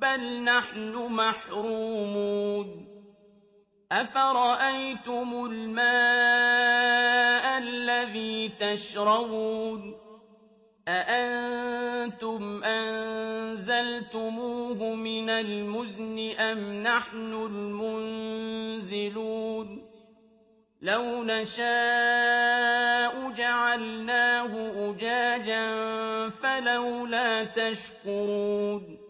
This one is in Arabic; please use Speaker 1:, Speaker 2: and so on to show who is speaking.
Speaker 1: بل نحن محرومون. أفرأيتم الماء الذي تشربون؟ أأنتم أنزلتموه من المزن أم نحن المنزلون؟ لو نشاء جعلناه أجاجا فلولا تشكرون.